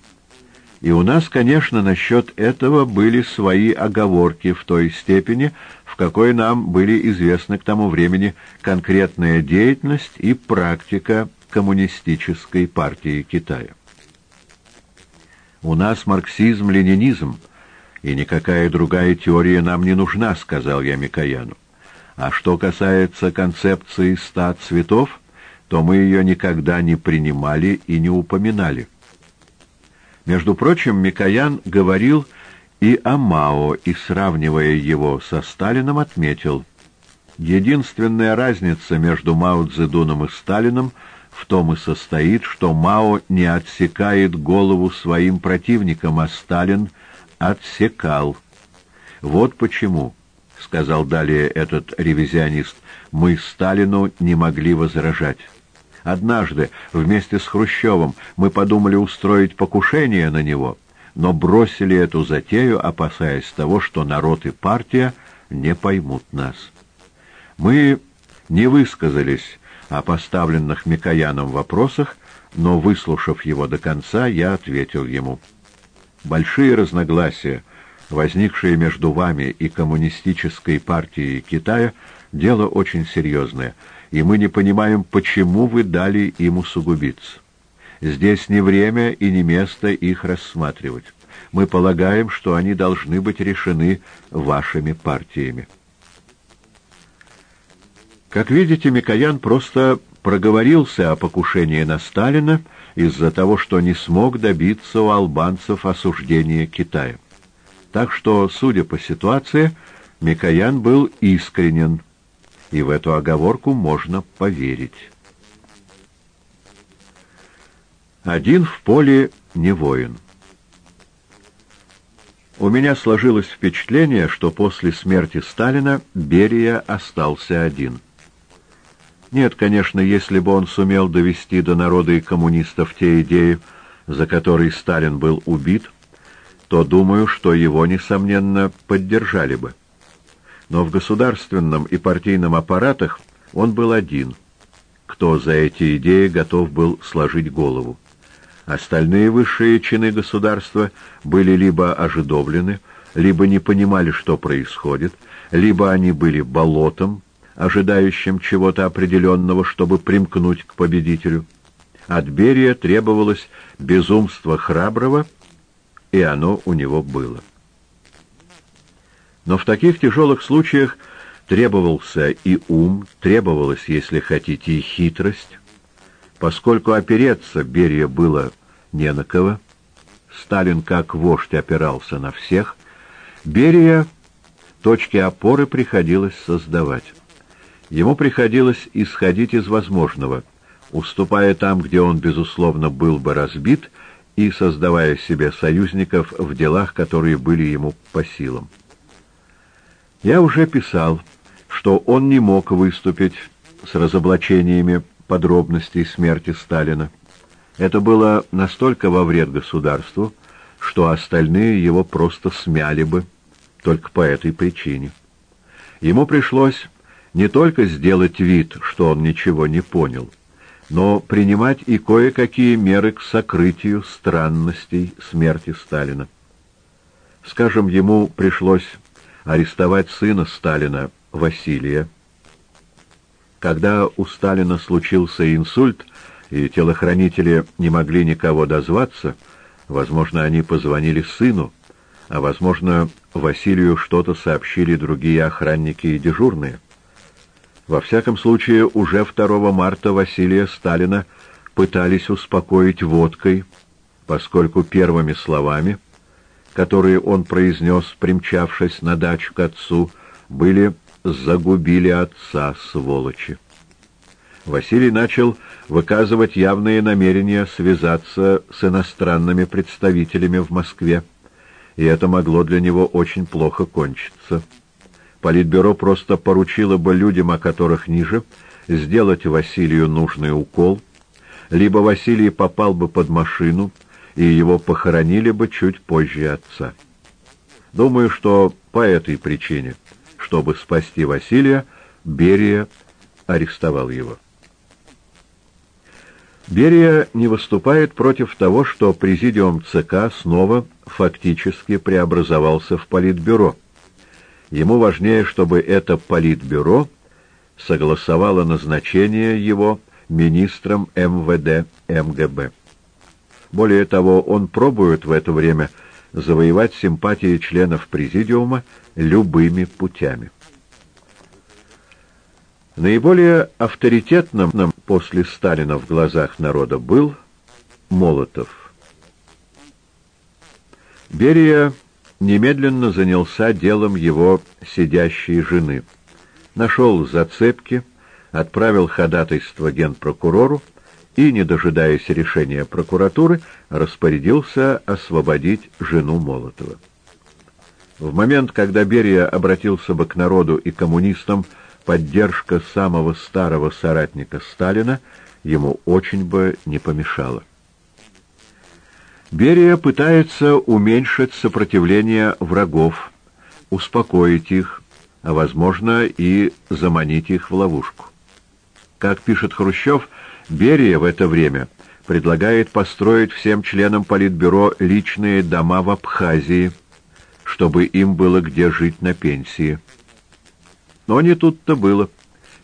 И у нас, конечно, насчет этого были свои оговорки в той степени, в какой нам были известны к тому времени конкретная деятельность и практика коммунистической партии Китая. «У нас марксизм-ленинизм, и никакая другая теория нам не нужна», — сказал я Микояну. «А что касается концепции ста цветов, то мы ее никогда не принимали и не упоминали. Между прочим, Микоян говорил и о Мао, и, сравнивая его со Сталином, отметил, единственная разница между Мао Цзэдуном и Сталином в том и состоит, что Мао не отсекает голову своим противникам, а Сталин отсекал. Вот почему, — сказал далее этот ревизионист, — мы Сталину не могли возражать. Однажды вместе с Хрущевым мы подумали устроить покушение на него, но бросили эту затею, опасаясь того, что народ и партия не поймут нас. Мы не высказались о поставленных Микояном вопросах, но, выслушав его до конца, я ответил ему. Большие разногласия, возникшие между вами и коммунистической партией Китая, дело очень серьезное — и мы не понимаем, почему вы дали им усугубиться. Здесь не время и не место их рассматривать. Мы полагаем, что они должны быть решены вашими партиями. Как видите, Микоян просто проговорился о покушении на Сталина из-за того, что не смог добиться у албанцев осуждения Китая. Так что, судя по ситуации, Микоян был искренен и в эту оговорку можно поверить. Один в поле не воин. У меня сложилось впечатление, что после смерти Сталина Берия остался один. Нет, конечно, если бы он сумел довести до народа и коммунистов те идеи, за которые Сталин был убит, то думаю, что его, несомненно, поддержали бы но в государственном и партийном аппаратах он был один, кто за эти идеи готов был сложить голову. Остальные высшие чины государства были либо ожидовлены, либо не понимали, что происходит, либо они были болотом, ожидающим чего-то определенного, чтобы примкнуть к победителю. От Берия требовалось безумство храброго, и оно у него было. Но в таких тяжелых случаях требовался и ум, требовалась, если хотите, и хитрость. Поскольку опереться Берия было не на кого, Сталин как вождь опирался на всех, Берия точки опоры приходилось создавать. Ему приходилось исходить из возможного, уступая там, где он, безусловно, был бы разбит, и создавая себе союзников в делах, которые были ему по силам. Я уже писал, что он не мог выступить с разоблачениями подробностей смерти Сталина. Это было настолько во вред государству, что остальные его просто смяли бы, только по этой причине. Ему пришлось не только сделать вид, что он ничего не понял, но принимать и кое-какие меры к сокрытию странностей смерти Сталина. Скажем, ему пришлось арестовать сына Сталина, Василия. Когда у Сталина случился инсульт, и телохранители не могли никого дозваться, возможно, они позвонили сыну, а, возможно, Василию что-то сообщили другие охранники и дежурные. Во всяком случае, уже 2 марта Василия Сталина пытались успокоить водкой, поскольку первыми словами, которые он произнес, примчавшись на дачу к отцу, были «загубили отца, сволочи». Василий начал выказывать явные намерения связаться с иностранными представителями в Москве, и это могло для него очень плохо кончиться. Политбюро просто поручило бы людям, о которых ниже, сделать Василию нужный укол, либо Василий попал бы под машину, и его похоронили бы чуть позже отца. Думаю, что по этой причине, чтобы спасти Василия, Берия арестовал его. Берия не выступает против того, что президиум ЦК снова фактически преобразовался в Политбюро, Ему важнее, чтобы это политбюро согласовало назначение его министром МВД МГБ. Более того, он пробует в это время завоевать симпатии членов президиума любыми путями. Наиболее авторитетным после Сталина в глазах народа был Молотов. Берия немедленно занялся делом его сидящей жены. Нашел зацепки, отправил ходатайство генпрокурору и, не дожидаясь решения прокуратуры, распорядился освободить жену Молотова. В момент, когда Берия обратился бы к народу и коммунистам, поддержка самого старого соратника Сталина ему очень бы не помешала. Берия пытается уменьшить сопротивление врагов, успокоить их, а, возможно, и заманить их в ловушку. Как пишет Хрущев, Берия в это время предлагает построить всем членам Политбюро личные дома в Абхазии, чтобы им было где жить на пенсии. Но не тут-то было.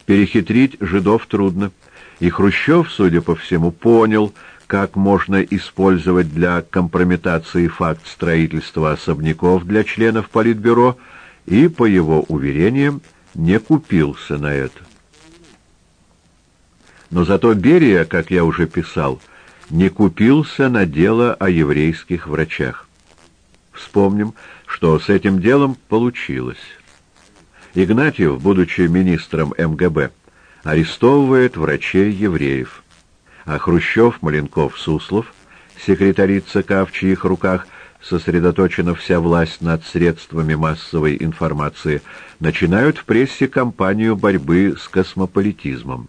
Перехитрить жидов трудно. И Хрущев, судя по всему, понял, как можно использовать для компрометации факт строительства особняков для членов Политбюро, и, по его уверениям, не купился на это. Но зато Берия, как я уже писал, не купился на дело о еврейских врачах. Вспомним, что с этим делом получилось. Игнатьев, будучи министром МГБ, арестовывает врачей-евреев а Хрущев, Маленков, Суслов, секретари ЦК, в чьих руках сосредоточена вся власть над средствами массовой информации, начинают в прессе кампанию борьбы с космополитизмом.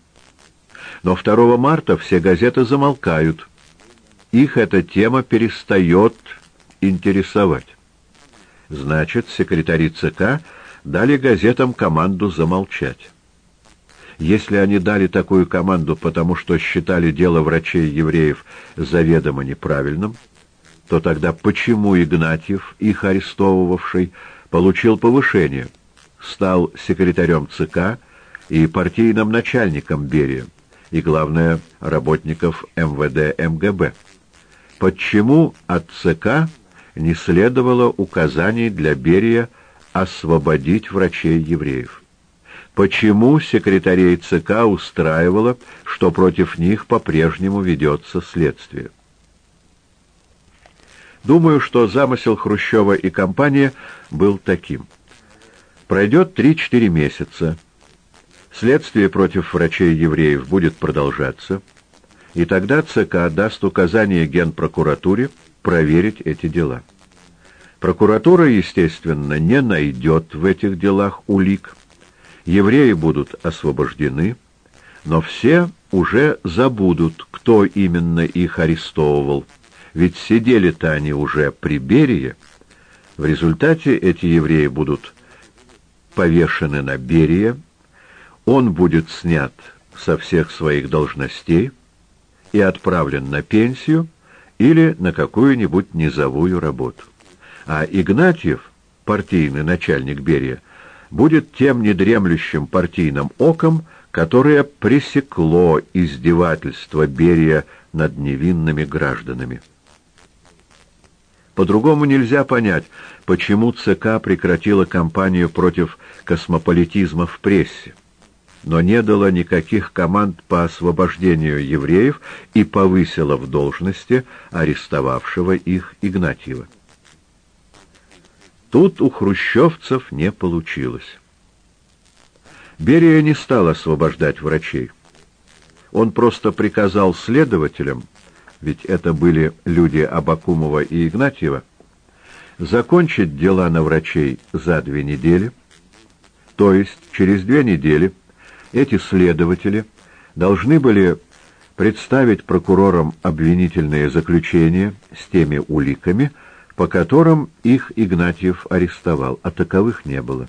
Но 2 марта все газеты замолкают. Их эта тема перестает интересовать. Значит, секретари ЦК дали газетам команду замолчать. Если они дали такую команду, потому что считали дело врачей-евреев заведомо неправильным, то тогда почему Игнатьев, их арестовывавший, получил повышение, стал секретарем ЦК и партийным начальником Берия, и, главное, работников МВД МГБ? Почему от ЦК не следовало указаний для Берия освободить врачей-евреев? почему секретарей ЦК устраивало, что против них по-прежнему ведется следствие. Думаю, что замысел Хрущева и компания был таким. Пройдет 3-4 месяца, следствие против врачей-евреев будет продолжаться, и тогда ЦК даст указание Генпрокуратуре проверить эти дела. Прокуратура, естественно, не найдет в этих делах улик, евреи будут освобождены, но все уже забудут, кто именно их арестовывал, ведь сидели-то они уже при Берии. В результате эти евреи будут повешены на Берия, он будет снят со всех своих должностей, и отправлен на пенсию или на какую-нибудь низовую работу. А Игнатьев, партийный начальник Берия, будет тем недремлющим партийным оком, которое пресекло издевательство Берия над невинными гражданами. По-другому нельзя понять, почему ЦК прекратила кампанию против космополитизма в прессе, но не дала никаких команд по освобождению евреев и повысила в должности арестовавшего их Игнатьева. Тут у хрущевцев не получилось. Берия не стал освобождать врачей. Он просто приказал следователям, ведь это были люди Абакумова и Игнатьева, закончить дела на врачей за две недели, то есть через две недели эти следователи должны были представить прокурорам обвинительные заключения с теми уликами, по которым их Игнатьев арестовал, а таковых не было.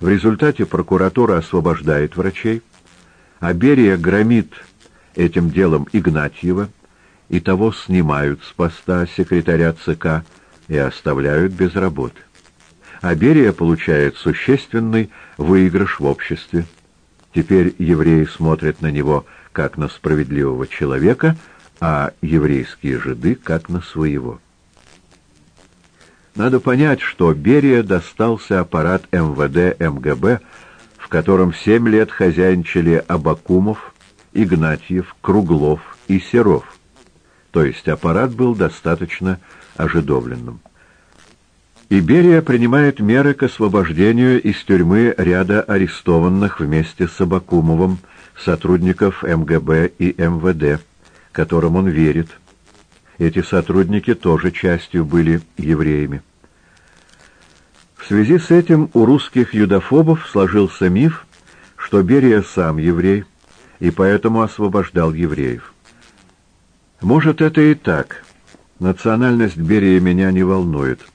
В результате прокуратура освобождает врачей, а Берия громит этим делом Игнатьева, и того снимают с поста секретаря ЦК и оставляют без работы. А Берия получает существенный выигрыш в обществе. Теперь евреи смотрят на него как на справедливого человека, а еврейские жиды как на своего. Надо понять, что Берия достался аппарат МВД МГБ, в котором семь лет хозяйничали Абакумов, Игнатьев, Круглов и Серов то есть аппарат был достаточно ожидовленным. Иберия принимает меры к освобождению из тюрьмы ряда арестованных вместе с Абакумовым сотрудников МГБ и МВД, которым он верит. Эти сотрудники тоже частью были евреями. В связи с этим у русских юдофобов сложился миф, что Берия сам еврей, и поэтому освобождал евреев. Может, это и так. Национальность Берия меня не волнует.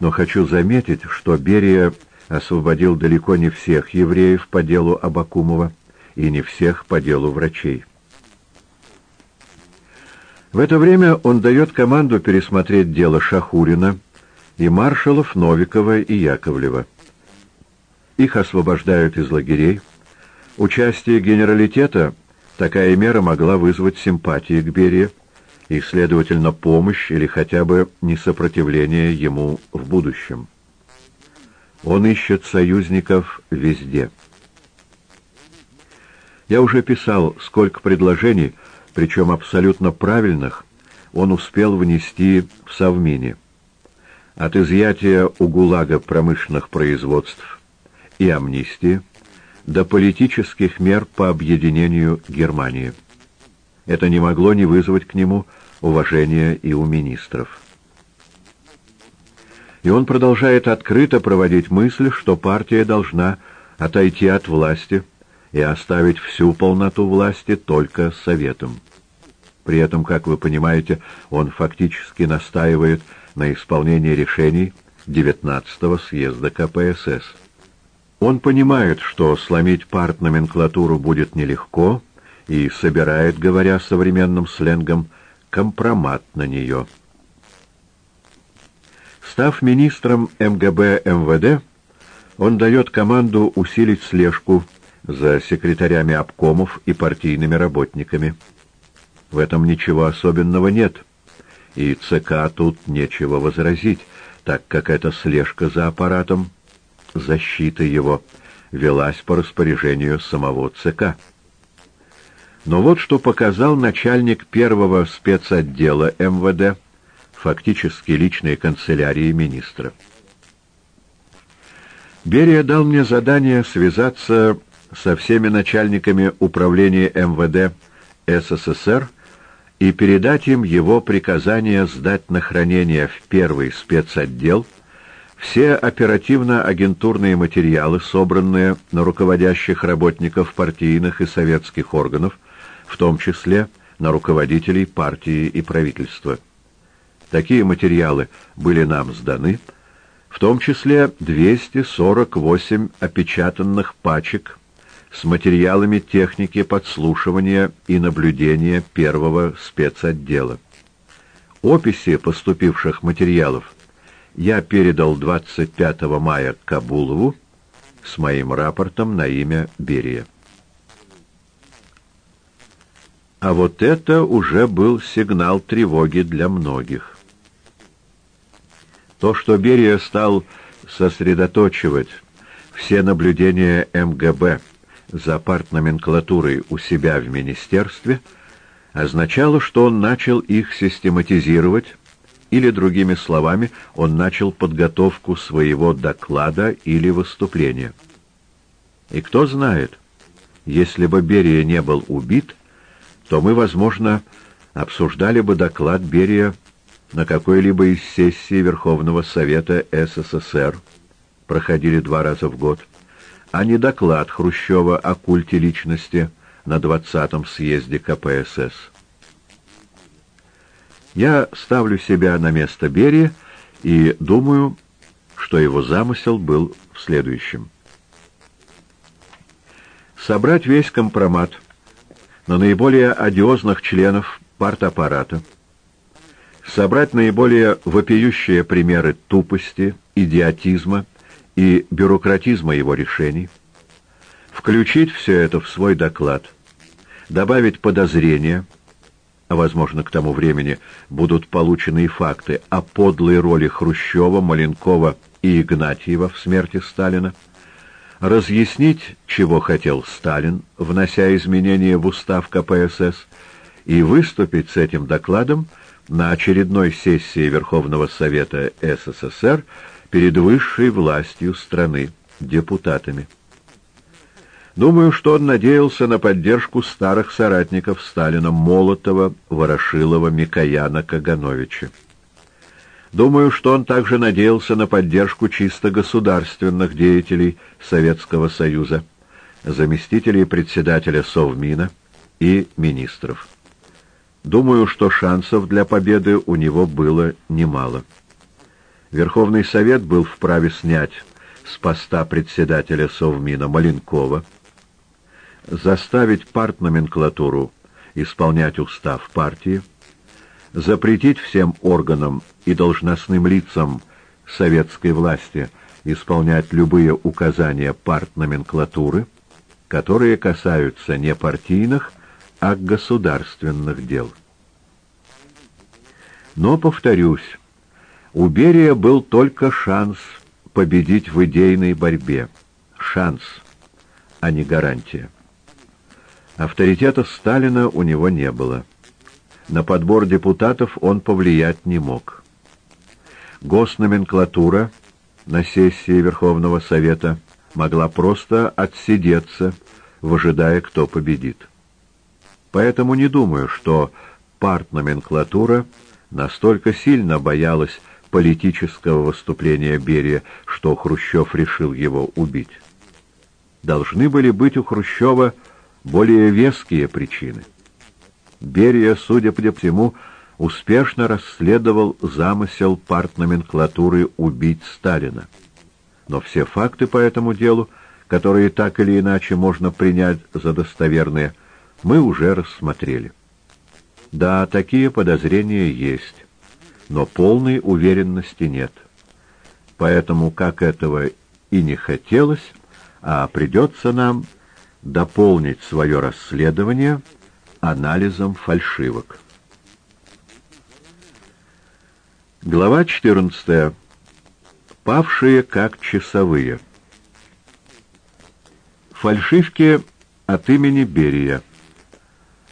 Но хочу заметить, что Берия освободил далеко не всех евреев по делу Абакумова и не всех по делу врачей. В это время он дает команду пересмотреть дело Шахурина и маршалов Новикова и Яковлева. Их освобождают из лагерей. Участие генералитета такая мера могла вызвать симпатии к Берии, и, следовательно, помощь или хотя бы несопротивление ему в будущем. Он ищет союзников везде. Я уже писал, сколько предложений, причем абсолютно правильных, он успел внести в Совмине. От изъятия у ГУЛАГа промышленных производств и амнистии до политических мер по объединению Германии. Это не могло не вызвать к нему уважения и у министров. И он продолжает открыто проводить мысль, что партия должна отойти от власти и оставить всю полноту власти только Советом. При этом, как вы понимаете, он фактически настаивает на исполнении решений 19-го съезда КПСС. Он понимает, что сломить партноменклатуру будет нелегко, и собирает, говоря современным сленгом, компромат на нее. Став министром МГБ МВД, он дает команду усилить слежку за секретарями обкомов и партийными работниками. В этом ничего особенного нет, и ЦК тут нечего возразить, так как эта слежка за аппаратом, защита его, велась по распоряжению самого ЦК. Но вот что показал начальник первого спецотдела МВД, фактически личной канцелярии министра. Берия дал мне задание связаться со всеми начальниками управления МВД СССР и передать им его приказание сдать на хранение в первый спецотдел все оперативно-агентурные материалы, собранные на руководящих работников партийных и советских органов, в том числе на руководителей партии и правительства. Такие материалы были нам сданы, в том числе 248 опечатанных пачек с материалами техники подслушивания и наблюдения первого спецотдела. Описи поступивших материалов я передал 25 мая Кабулову с моим рапортом на имя Берия. А вот это уже был сигнал тревоги для многих. То, что Берия стал сосредоточивать все наблюдения МГБ за партноменклатурой у себя в министерстве, означало, что он начал их систематизировать, или, другими словами, он начал подготовку своего доклада или выступления. И кто знает, если бы Берия не был убит, то мы, возможно, обсуждали бы доклад Берия на какой-либо из сессий Верховного Совета СССР, проходили два раза в год, а не доклад Хрущева о культе личности на 20-м съезде КПСС. Я ставлю себя на место Берия и думаю, что его замысел был в следующем. Собрать весь компромат на наиболее одиозных членов партаппарата, собрать наиболее вопиющие примеры тупости, идиотизма и бюрократизма его решений, включить все это в свой доклад, добавить подозрения, а, возможно, к тому времени будут получены и факты о подлой роли Хрущева, Маленкова и Игнатьева в смерти Сталина, разъяснить, чего хотел Сталин, внося изменения в устав КПСС, и выступить с этим докладом на очередной сессии Верховного Совета СССР перед высшей властью страны, депутатами. Думаю, что он надеялся на поддержку старых соратников Сталина Молотова, Ворошилова, Микояна, Кагановича. Думаю, что он также надеялся на поддержку чисто государственных деятелей Советского Союза, заместителей председателя Совмина и министров. Думаю, что шансов для победы у него было немало. Верховный Совет был вправе снять с поста председателя Совмина Маленкова, заставить партноменклатуру исполнять устав партии, запретить всем органам и должностным лицам советской власти исполнять любые указания партноменклатуры, которые касаются не партийных, а государственных дел. Но, повторюсь, у Берия был только шанс победить в идейной борьбе. Шанс, а не гарантия. Авторитета Сталина у него не было. На подбор депутатов он повлиять не мог. Госноменклатура на сессии Верховного Совета могла просто отсидеться, выжидая, кто победит. Поэтому не думаю, что партноменклатура настолько сильно боялась политического выступления Берия, что Хрущев решил его убить. Должны были быть у Хрущева более веские причины. Берия, судя по всему, успешно расследовал замысел партноменклатуры убить Сталина. Но все факты по этому делу, которые так или иначе можно принять за достоверные, мы уже рассмотрели. Да, такие подозрения есть, но полной уверенности нет. Поэтому, как этого и не хотелось, а придется нам дополнить свое расследование анализом фальшивок. Глава 14. Павшие как часовые. Фальшивки от имени Берия.